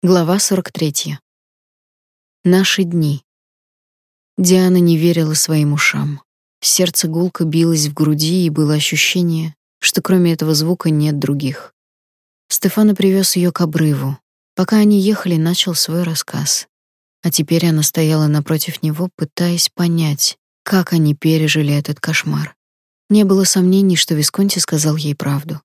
Глава 43. Наши дни. Диана не верила своим ушам. Сердце гулко билось в груди, и было ощущение, что кроме этого звука нет других. Стефана привез ее к обрыву. Пока они ехали, начал свой рассказ. А теперь она стояла напротив него, пытаясь понять, как они пережили этот кошмар. Не было сомнений, что Висконти сказал ей правду.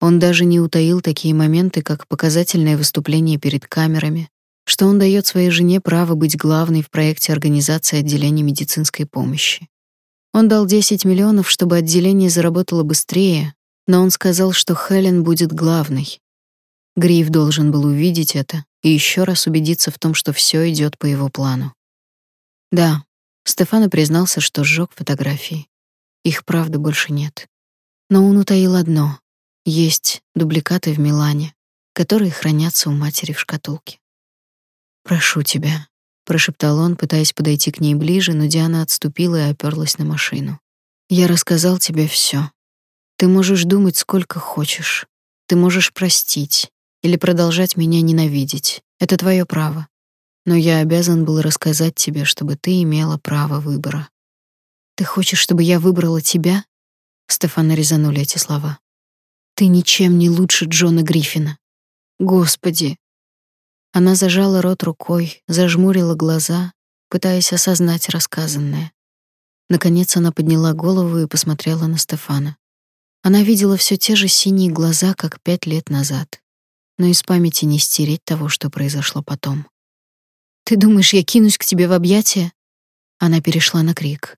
Он даже не утаил такие моменты, как показательное выступление перед камерами, что он дает своей жене право быть главной в проекте организации отделения медицинской помощи. Он дал 10 миллионов, чтобы отделение заработало быстрее, но он сказал, что Хелен будет главной. Гриф должен был увидеть это и еще раз убедиться в том, что все идет по его плану. Да, Стефано признался, что сжег фотографии. Их правда больше нет. Но он утаил одно есть дубликаты в Милане, которые хранятся у матери в шкатулке. «Прошу тебя», — прошептал он, пытаясь подойти к ней ближе, но Диана отступила и оперлась на машину. «Я рассказал тебе все. Ты можешь думать сколько хочешь. Ты можешь простить или продолжать меня ненавидеть. Это твое право. Но я обязан был рассказать тебе, чтобы ты имела право выбора. Ты хочешь, чтобы я выбрала тебя? Стефана резанули эти слова. Ты ничем не лучше Джона Гриффина. Господи. Она зажала рот рукой, зажмурила глаза, пытаясь осознать рассказанное. Наконец она подняла голову и посмотрела на Стефана. Она видела все те же синие глаза, как пять лет назад. Но из памяти не стереть того, что произошло потом. Ты думаешь, я кинусь к тебе в объятия? Она перешла на крик.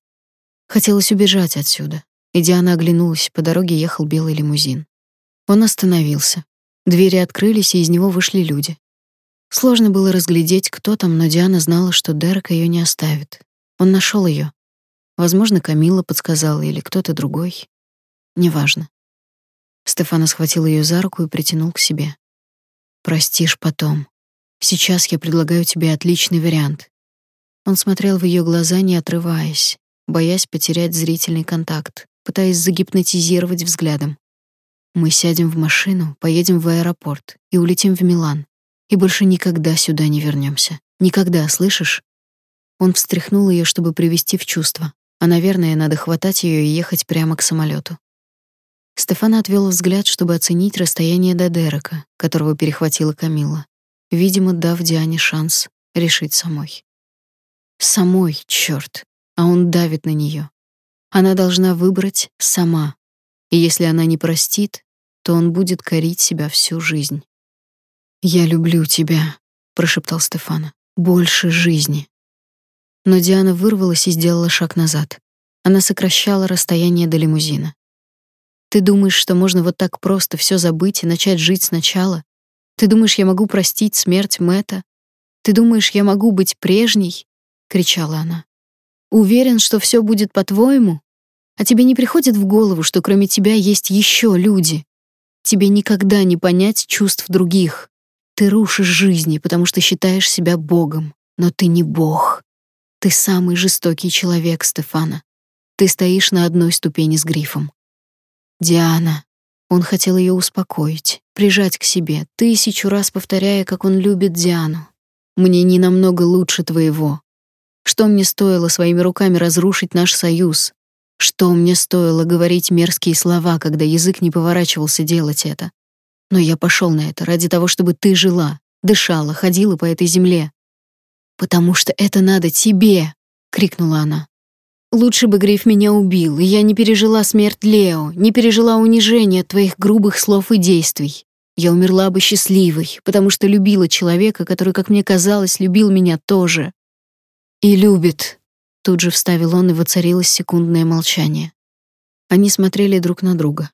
Хотелось убежать отсюда. И Диана оглянулась, по дороге ехал белый лимузин. Он остановился. Двери открылись, и из него вышли люди. Сложно было разглядеть, кто там, но Диана знала, что Дерек ее не оставит. Он нашел ее. Возможно, Камила подсказала или кто-то другой. Неважно. Стефана схватил ее за руку и притянул к себе. Простишь потом. Сейчас я предлагаю тебе отличный вариант. Он смотрел в ее глаза, не отрываясь, боясь потерять зрительный контакт, пытаясь загипнотизировать взглядом. Мы сядем в машину, поедем в аэропорт и улетим в Милан. И больше никогда сюда не вернемся. Никогда, слышишь? Он встряхнул ее, чтобы привести в чувство. А, наверное, надо хватать ее и ехать прямо к самолету. Стефана отвел взгляд, чтобы оценить расстояние до Дерека, которого перехватила Камила, видимо, дав Диане шанс решить самой. Самой, чёрт, а он давит на нее. Она должна выбрать сама. И если она не простит, то он будет корить себя всю жизнь. «Я люблю тебя», — прошептал Стефана. «Больше жизни». Но Диана вырвалась и сделала шаг назад. Она сокращала расстояние до лимузина. «Ты думаешь, что можно вот так просто все забыть и начать жить сначала? Ты думаешь, я могу простить смерть Мэта? Ты думаешь, я могу быть прежней?» — кричала она. «Уверен, что все будет по-твоему? А тебе не приходит в голову, что кроме тебя есть еще люди?» Тебе никогда не понять чувств других. Ты рушишь жизни, потому что считаешь себя богом, но ты не бог. Ты самый жестокий человек, Стефана. Ты стоишь на одной ступени с грифом. Диана. Он хотел ее успокоить, прижать к себе, тысячу раз повторяя, как он любит Диану. Мне не намного лучше твоего. Что мне стоило своими руками разрушить наш союз? Что мне стоило говорить мерзкие слова, когда язык не поворачивался делать это? Но я пошел на это ради того, чтобы ты жила, дышала, ходила по этой земле. Потому что это надо тебе, крикнула она. Лучше бы Гриф меня убил, и я не пережила смерть Лео, не пережила унижение от твоих грубых слов и действий. Я умерла бы счастливой, потому что любила человека, который, как мне казалось, любил меня тоже. И любит, Тут же вставил он, и воцарилось секундное молчание. Они смотрели друг на друга.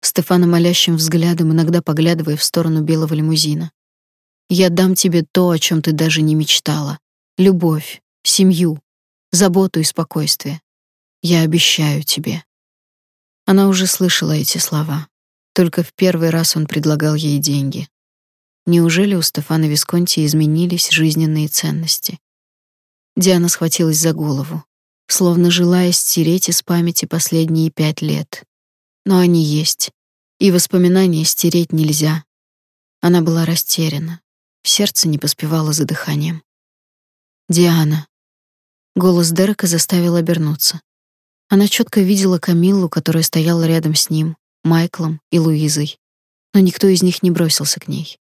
Стефана молящим взглядом, иногда поглядывая в сторону белого лимузина. «Я дам тебе то, о чем ты даже не мечтала. Любовь, семью, заботу и спокойствие. Я обещаю тебе». Она уже слышала эти слова. Только в первый раз он предлагал ей деньги. Неужели у Стефана Висконти изменились жизненные ценности? Диана схватилась за голову, словно желая стереть из памяти последние пять лет. Но они есть, и воспоминания стереть нельзя. Она была растеряна. Сердце не поспевало за дыханием. Диана. Голос Дерека заставил обернуться. Она четко видела Камиллу, которая стояла рядом с ним, Майклом и Луизой, но никто из них не бросился к ней.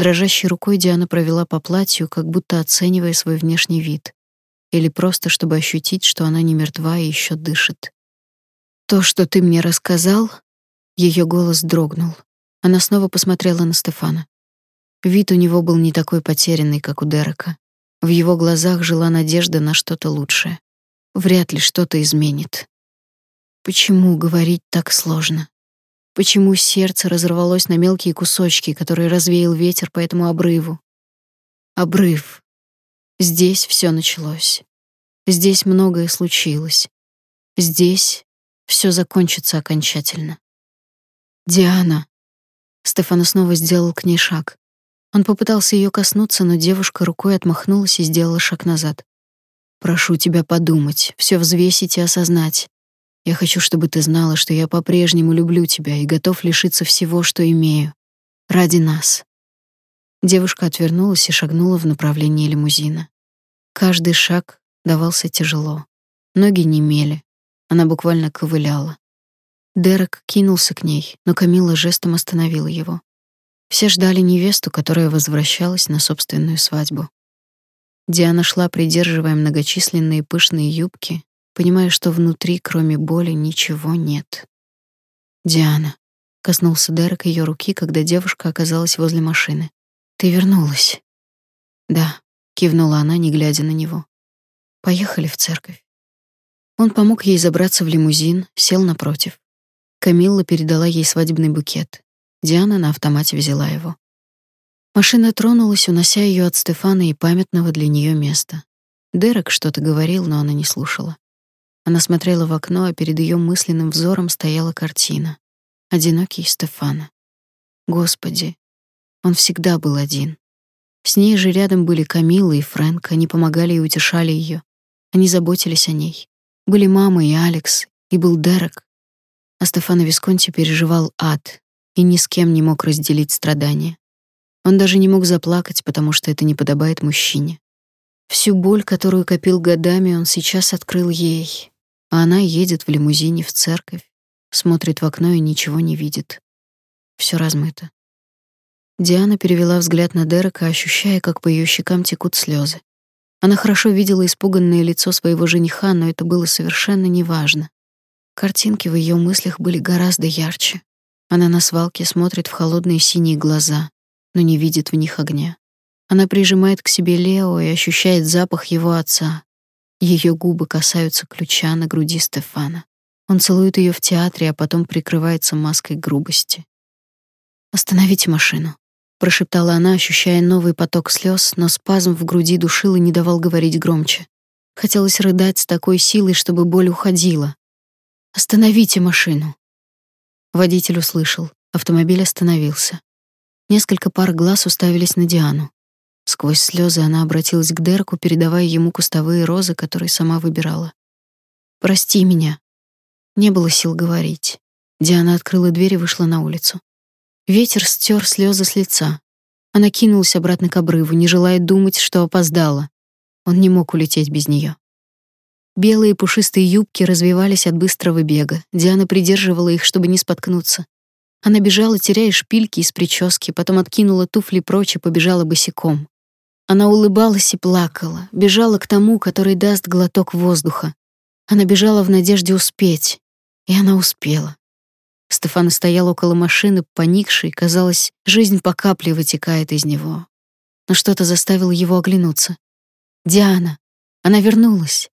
Дрожащей рукой Диана провела по платью, как будто оценивая свой внешний вид, или просто чтобы ощутить, что она не мертва и еще дышит. То, что ты мне рассказал, ее голос дрогнул. Она снова посмотрела на Стефана. Вид у него был не такой потерянный, как у Дерека. В его глазах жила надежда на что-то лучшее. Вряд ли что-то изменит. Почему говорить так сложно? Почему сердце разорвалось на мелкие кусочки, которые развеял ветер по этому обрыву? Обрыв. Здесь все началось. Здесь многое случилось. Здесь все закончится окончательно. Диана. Стефан снова сделал к ней шаг. Он попытался ее коснуться, но девушка рукой отмахнулась и сделала шаг назад. Прошу тебя подумать, все взвесить и осознать. Я хочу, чтобы ты знала, что я по-прежнему люблю тебя и готов лишиться всего, что имею. Ради нас. Девушка отвернулась и шагнула в направлении лимузина. Каждый шаг давался тяжело. Ноги немели. Она буквально ковыляла. Дерек кинулся к ней, но Камила жестом остановила его. Все ждали невесту, которая возвращалась на собственную свадьбу. Диана шла, придерживая многочисленные пышные юбки, понимая, что внутри, кроме боли, ничего нет. Диана коснулся Дерек ее руки, когда девушка оказалась возле машины. Ты вернулась? Да, кивнула она, не глядя на него. Поехали в церковь. Он помог ей забраться в лимузин, сел напротив. Камилла передала ей свадебный букет. Диана на автомате взяла его. Машина тронулась, унося ее от Стефана и памятного для нее места. Дерек что-то говорил, но она не слушала. Она смотрела в окно, а перед ее мысленным взором стояла картина. Одинокий Стефана. Господи, он всегда был один. С ней же рядом были Камила и Фрэнк, они помогали и утешали ее. Они заботились о ней. Были мама и Алекс, и был Дерек. А Стефано Висконти переживал ад и ни с кем не мог разделить страдания. Он даже не мог заплакать, потому что это не подобает мужчине. Всю боль, которую копил годами, он сейчас открыл ей. А она едет в лимузине в церковь, смотрит в окно и ничего не видит. Все размыто. Диана перевела взгляд на Дерека, ощущая, как по ее щекам текут слезы. Она хорошо видела испуганное лицо своего жениха, но это было совершенно неважно. Картинки в ее мыслях были гораздо ярче. Она на свалке смотрит в холодные синие глаза, но не видит в них огня. Она прижимает к себе Лео и ощущает запах его отца. Ее губы касаются ключа на груди Стефана. Он целует ее в театре, а потом прикрывается маской грубости. Остановите машину прошептала она, ощущая новый поток слез, но спазм в груди душил и не давал говорить громче. Хотелось рыдать с такой силой, чтобы боль уходила. Остановите машину. Водитель услышал. Автомобиль остановился. Несколько пар глаз уставились на Диану. Сквозь слезы она обратилась к Дерку, передавая ему кустовые розы, которые сама выбирала. Прости меня. Не было сил говорить. Диана открыла дверь и вышла на улицу. Ветер стер слезы с лица. Она кинулась обратно к обрыву, не желая думать, что опоздала. Он не мог улететь без нее. Белые пушистые юбки развивались от быстрого бега. Диана придерживала их, чтобы не споткнуться. Она бежала, теряя шпильки из прически, потом откинула туфли прочь и побежала босиком. Она улыбалась и плакала, бежала к тому, который даст глоток воздуха. Она бежала в надежде успеть, и она успела. Стефан стоял около машины, поникший, казалось, жизнь по капле вытекает из него. Но что-то заставило его оглянуться. Диана. Она вернулась.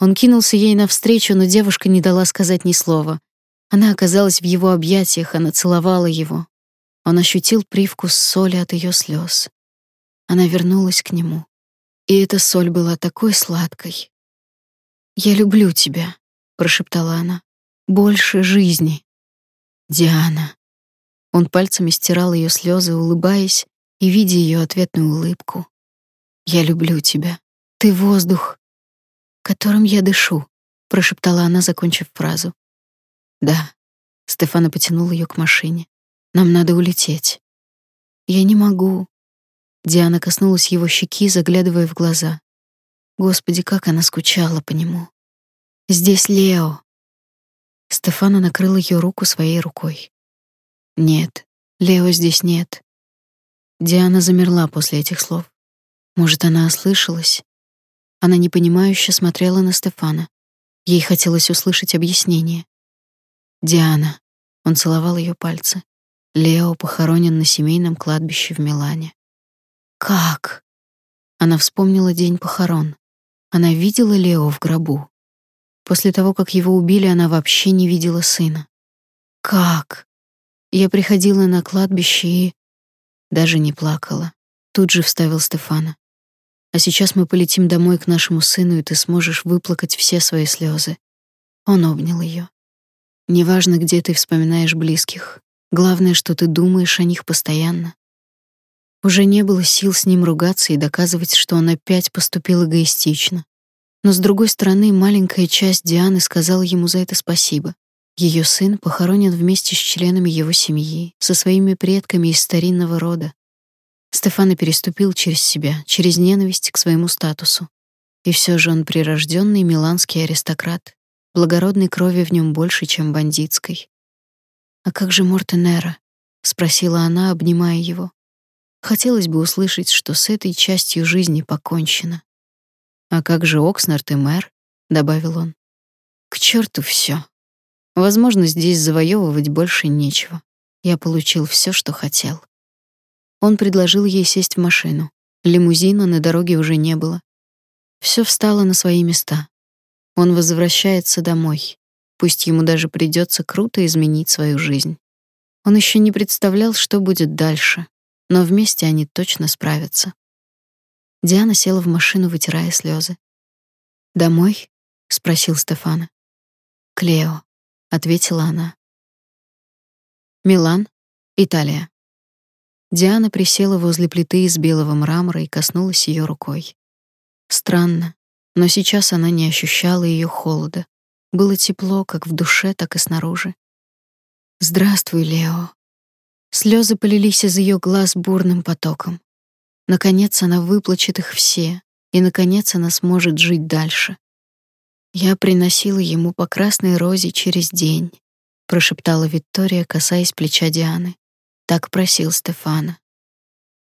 Он кинулся ей навстречу, но девушка не дала сказать ни слова. Она оказалась в его объятиях, она целовала его. Он ощутил привкус соли от ее слез. Она вернулась к нему. И эта соль была такой сладкой. «Я люблю тебя», — прошептала она. «Больше жизни». Диана. Он пальцами стирал ее слезы, улыбаясь и видя ее ответную улыбку. Я люблю тебя. Ты воздух, которым я дышу, прошептала она, закончив фразу. Да. Стефана потянул ее к машине. Нам надо улететь. Я не могу. Диана коснулась его щеки, заглядывая в глаза. Господи, как она скучала по нему. Здесь Лео. Стефана накрыл ее руку своей рукой. Нет, Лео здесь нет. Диана замерла после этих слов. Может, она ослышалась? Она непонимающе смотрела на Стефана. Ей хотелось услышать объяснение. Диана. Он целовал ее пальцы. Лео похоронен на семейном кладбище в Милане. Как? Она вспомнила день похорон. Она видела Лео в гробу. После того, как его убили, она вообще не видела сына. Как? Я приходила на кладбище и даже не плакала. Тут же вставил Стефана. А сейчас мы полетим домой к нашему сыну, и ты сможешь выплакать все свои слезы. Он обнял ее. Неважно, где ты вспоминаешь близких, главное, что ты думаешь о них постоянно. Уже не было сил с ним ругаться и доказывать, что он опять поступил эгоистично. Но с другой стороны, маленькая часть Дианы сказала ему за это спасибо. Ее сын похоронен вместе с членами его семьи, со своими предками из старинного рода. Стефано переступил через себя, через ненависть к своему статусу. И все же он прирожденный миланский аристократ. Благородной крови в нем больше, чем бандитской. А как же Мортенера? спросила она, обнимая его. Хотелось бы услышать, что с этой частью жизни покончено. А как же Окснард и мэр, добавил он. К черту все. Возможно, здесь завоевывать больше нечего. Я получил все, что хотел. Он предложил ей сесть в машину. Лимузина на дороге уже не было. Все встало на свои места. Он возвращается домой. Пусть ему даже придется круто изменить свою жизнь. Он еще не представлял, что будет дальше, но вместе они точно справятся. Диана села в машину, вытирая слезы. «Домой?» — спросил Стефана. «Клео», — ответила она. Милан, Италия. Диана присела возле плиты из белого мрамора и коснулась ее рукой. Странно, но сейчас она не ощущала ее холода. Было тепло как в душе, так и снаружи. «Здравствуй, Лео», Слезы полились из ее глаз бурным потоком. Наконец она выплачет их все, и наконец она сможет жить дальше. Я приносила ему по красной розе через день, прошептала Виктория, касаясь плеча Дианы. Так просил Стефана.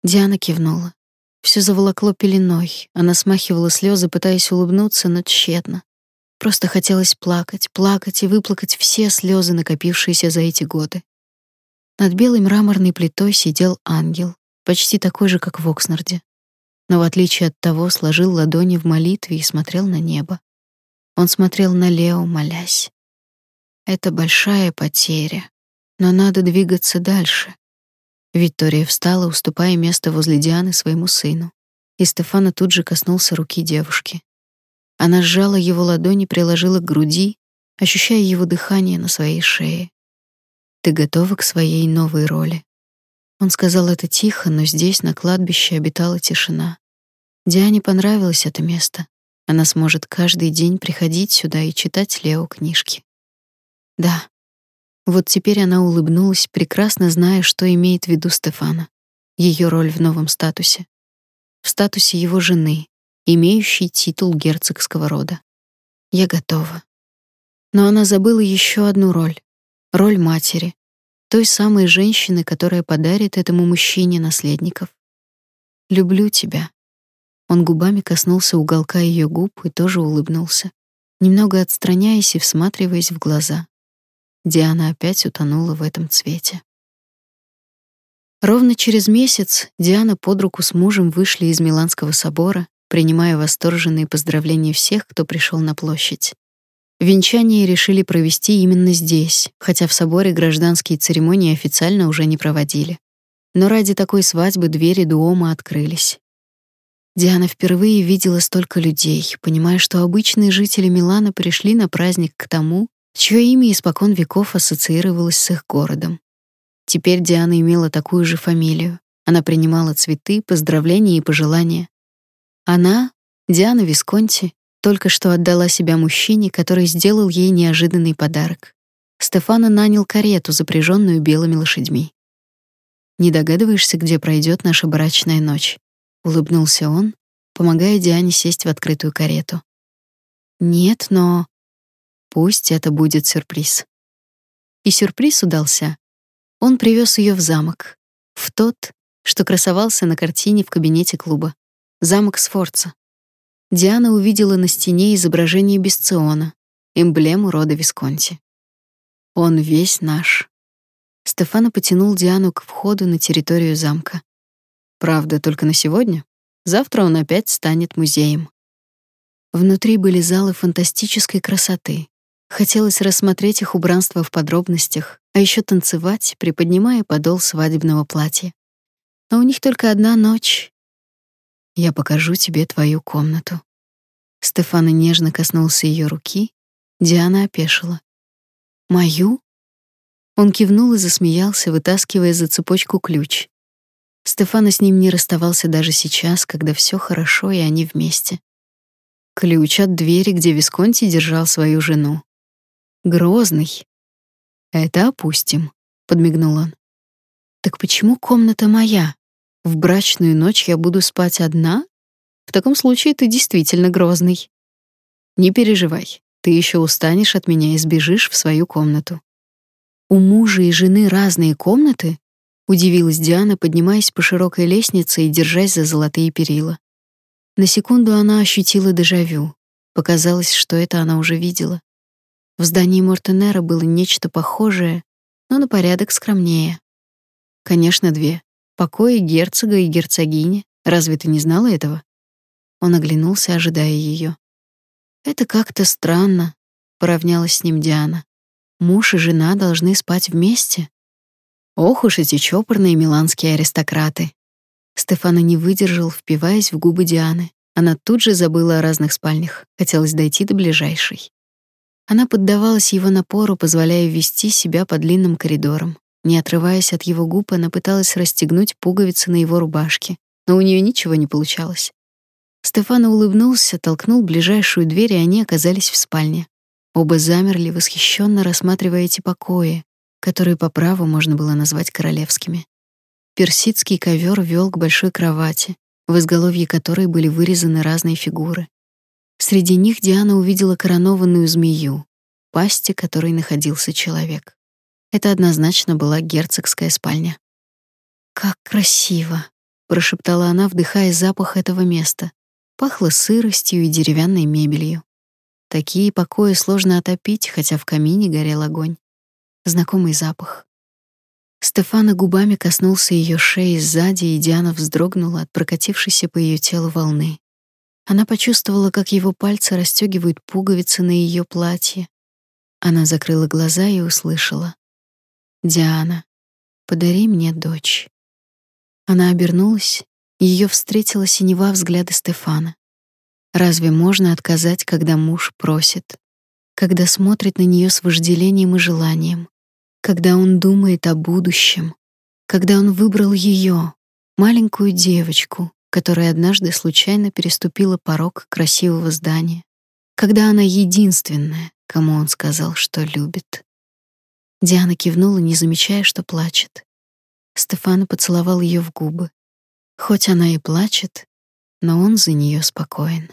Диана кивнула. Все заволокло пеленой. Она смахивала слезы, пытаясь улыбнуться, но тщетно. Просто хотелось плакать, плакать и выплакать все слезы, накопившиеся за эти годы. Над белой мраморной плитой сидел ангел, почти такой же, как в Окснарде. Но в отличие от того, сложил ладони в молитве и смотрел на небо. Он смотрел на Лео, молясь. Это большая потеря, но надо двигаться дальше. Виктория встала, уступая место возле Дианы своему сыну, и Стефана тут же коснулся руки девушки. Она сжала его ладони, приложила к груди, ощущая его дыхание на своей шее. Ты готова к своей новой роли. Он сказал это тихо, но здесь, на кладбище, обитала тишина. Диане понравилось это место. Она сможет каждый день приходить сюда и читать Лео книжки. Да. Вот теперь она улыбнулась, прекрасно зная, что имеет в виду Стефана. Ее роль в новом статусе. В статусе его жены, имеющей титул герцогского рода. Я готова. Но она забыла еще одну роль роль матери, той самой женщины, которая подарит этому мужчине наследников. Люблю тебя. Он губами коснулся уголка ее губ и тоже улыбнулся, немного отстраняясь и всматриваясь в глаза. Диана опять утонула в этом цвете. Ровно через месяц Диана под руку с мужем вышли из Миланского собора, принимая восторженные поздравления всех, кто пришел на площадь. Венчание решили провести именно здесь, хотя в соборе гражданские церемонии официально уже не проводили. Но ради такой свадьбы двери Дуома открылись. Диана впервые видела столько людей, понимая, что обычные жители Милана пришли на праздник к тому, чье имя испокон веков ассоциировалось с их городом. Теперь Диана имела такую же фамилию. Она принимала цветы, поздравления и пожелания. Она, Диана Висконти, только что отдала себя мужчине, который сделал ей неожиданный подарок. Стефано нанял карету, запряженную белыми лошадьми. Не догадываешься, где пройдет наша брачная ночь, улыбнулся он, помогая Диане сесть в открытую карету. Нет, но пусть это будет сюрприз. И сюрприз удался. Он привез ее в замок, в тот, что красовался на картине в кабинете клуба. Замок Сфорца. Диана увидела на стене изображение Бесциона, эмблему рода Висконти. Он весь наш. Стефано потянул Диану к входу на территорию замка. Правда, только на сегодня. Завтра он опять станет музеем. Внутри были залы фантастической красоты. Хотелось рассмотреть их убранство в подробностях, а еще танцевать, приподнимая подол свадебного платья. Но у них только одна ночь. Я покажу тебе твою комнату. Стефана нежно коснулся ее руки. Диана опешила. Мою? Он кивнул и засмеялся, вытаскивая за цепочку ключ. Стефана с ним не расставался даже сейчас, когда все хорошо и они вместе. Ключ от двери, где Висконти держал свою жену. Грозный. Это опустим, подмигнул он. Так почему комната моя? В брачную ночь я буду спать одна? В таком случае ты действительно грозный. Не переживай. Ты еще устанешь от меня и сбежишь в свою комнату. У мужа и жены разные комнаты? Удивилась Диана, поднимаясь по широкой лестнице и держась за золотые перила. На секунду она ощутила дежавю. Показалось, что это она уже видела. В здании Мортенера было нечто похожее, но на порядок скромнее. Конечно, две. Покои герцога и герцогини. Разве ты не знала этого? Он оглянулся, ожидая ее. Это как-то странно, поравнялась с ним Диана. Муж и жена должны спать вместе. Ох уж эти чопорные миланские аристократы. Стефана не выдержал, впиваясь в губы Дианы. Она тут же забыла о разных спальнях, хотелось дойти до ближайшей. Она поддавалась его напору, позволяя вести себя по длинным коридорам. Не отрываясь от его губ, она пыталась расстегнуть пуговицы на его рубашке, но у нее ничего не получалось. Стефано улыбнулся, толкнул ближайшую дверь, и они оказались в спальне. Оба замерли, восхищенно рассматривая эти покои, которые по праву можно было назвать королевскими. Персидский ковер вел к большой кровати, в изголовье которой были вырезаны разные фигуры. Среди них Диана увидела коронованную змею, пасти которой находился человек. Это однозначно была герцогская спальня. «Как красиво!» — прошептала она, вдыхая запах этого места. Пахло сыростью и деревянной мебелью. Такие покои сложно отопить, хотя в камине горел огонь. Знакомый запах. Стефана губами коснулся ее шеи сзади, и Диана вздрогнула от прокатившейся по ее телу волны. Она почувствовала, как его пальцы расстегивают пуговицы на ее платье. Она закрыла глаза и услышала: "Диана, подари мне дочь". Она обернулась ее встретила синева взгляда Стефана. Разве можно отказать, когда муж просит? Когда смотрит на нее с вожделением и желанием? Когда он думает о будущем? Когда он выбрал ее, маленькую девочку, которая однажды случайно переступила порог красивого здания? Когда она единственная, кому он сказал, что любит? Диана кивнула, не замечая, что плачет. Стефан поцеловал ее в губы. Хоть она и плачет, но он за нее спокоен.